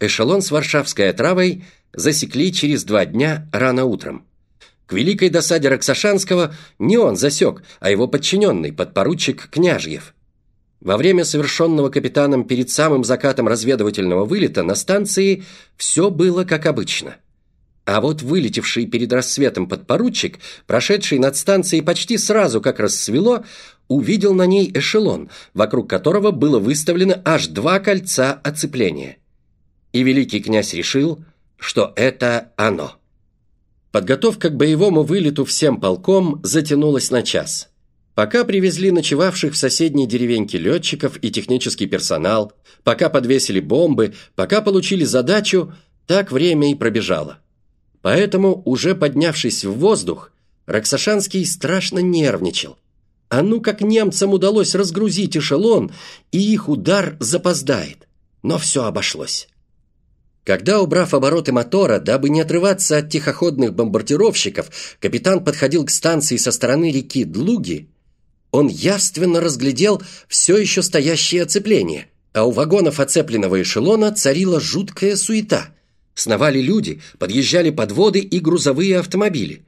Эшелон с варшавской отравой засекли через два дня рано утром. К великой досаде Роксашанского не он засек, а его подчиненный, подпоручик Княжьев. Во время совершенного капитаном перед самым закатом разведывательного вылета на станции все было как обычно. А вот вылетевший перед рассветом подпоручик, прошедший над станцией почти сразу, как рассвело, увидел на ней эшелон, вокруг которого было выставлено аж два кольца оцепления. И великий князь решил, что это оно. Подготовка к боевому вылету всем полком затянулась на час. Пока привезли ночевавших в соседней деревеньке летчиков и технический персонал, пока подвесили бомбы, пока получили задачу, так время и пробежало. Поэтому, уже поднявшись в воздух, Роксашанский страшно нервничал. А ну как немцам удалось разгрузить эшелон, и их удар запоздает. Но все обошлось. Когда, убрав обороты мотора, дабы не отрываться от тихоходных бомбардировщиков, капитан подходил к станции со стороны реки Длуги, он явственно разглядел все еще стоящее оцепление, а у вагонов оцепленного эшелона царила жуткая суета. Сновали люди, подъезжали подводы и грузовые автомобили.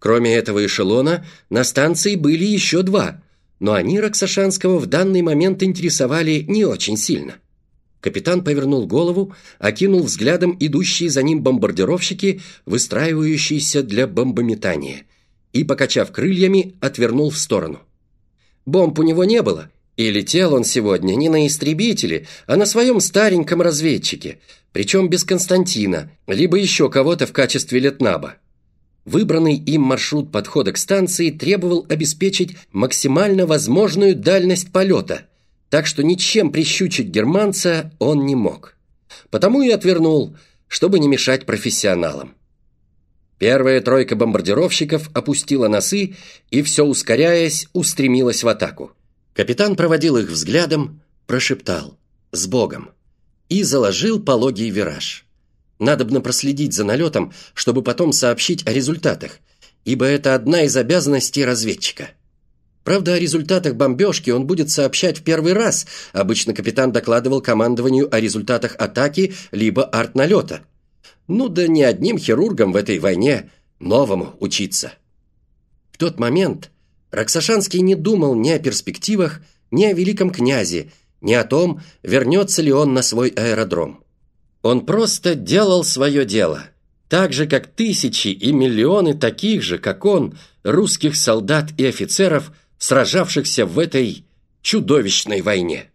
Кроме этого эшелона, на станции были еще два, но они Роксашанского в данный момент интересовали не очень сильно. Капитан повернул голову, окинул взглядом идущие за ним бомбардировщики, выстраивающиеся для бомбометания, и, покачав крыльями, отвернул в сторону. Бомб у него не было, и летел он сегодня не на истребителе, а на своем стареньком разведчике, причем без Константина, либо еще кого-то в качестве летнаба. Выбранный им маршрут подхода к станции требовал обеспечить максимально возможную дальность полета – так что ничем прищучить германца он не мог. Потому и отвернул, чтобы не мешать профессионалам. Первая тройка бомбардировщиков опустила носы и, все ускоряясь, устремилась в атаку. Капитан проводил их взглядом, прошептал «С Богом!» и заложил пологий вираж. Надобно проследить за налетом, чтобы потом сообщить о результатах, ибо это одна из обязанностей разведчика. Правда, о результатах бомбежки он будет сообщать в первый раз. Обычно капитан докладывал командованию о результатах атаки либо артналета. Ну да не одним хирургам в этой войне новому учиться. В тот момент Роксашанский не думал ни о перспективах, ни о великом князе, ни о том, вернется ли он на свой аэродром. Он просто делал свое дело, так же, как тысячи и миллионы таких же, как он, русских солдат и офицеров – сражавшихся в этой чудовищной войне.